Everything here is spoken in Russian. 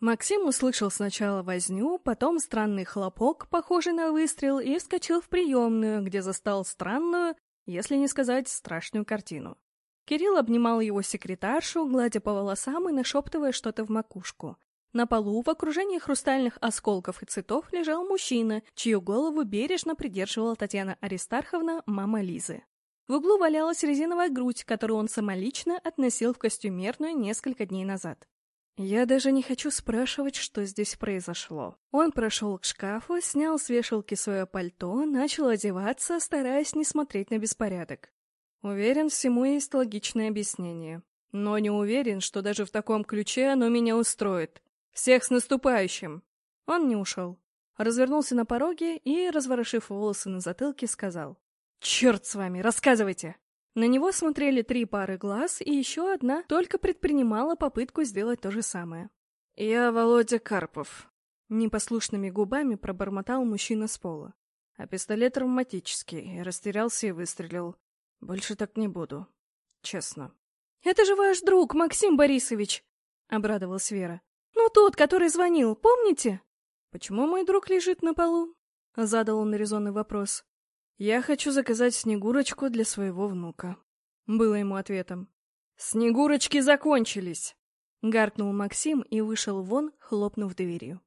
Максим услышал сначала возню, потом странный хлопок, похожий на выстрел, и вскочил в приемную, где застал странную, если не сказать страшную картину. Кирилл обнимал его секретаршу, гладя по волосам и нашептывая что-то в макушку. На полу в окружении хрустальных осколков и цветов лежал мужчина, чью голову бережно придерживала Татьяна Аристарховна, мама Лизы. В углу валялась резиновая грудь, которую он самолично относил в костюмерную несколько дней назад. Я даже не хочу спрашивать, что здесь произошло. Он прошел к шкафу, снял с вешалки свое пальто, начал одеваться, стараясь не смотреть на беспорядок. Уверен, всему есть логичное объяснение. Но не уверен, что даже в таком ключе оно меня устроит. Всех с наступающим! Он не ушел. Развернулся на пороге и, разворошив волосы на затылке, сказал. «Черт с вами, рассказывайте!» На него смотрели три пары глаз, и еще одна только предпринимала попытку сделать то же самое. «Я Володя Карпов», — непослушными губами пробормотал мужчина с пола. А пистолет травматический, растерялся и выстрелил. Больше так не буду. Честно. «Это же ваш друг, Максим Борисович!» — обрадовалась Вера. «Ну тот, который звонил, помните?» «Почему мой друг лежит на полу?» — задал он резонный вопрос. «Я хочу заказать Снегурочку для своего внука», — было ему ответом. «Снегурочки закончились!» — гаркнул Максим и вышел вон, хлопнув дверью.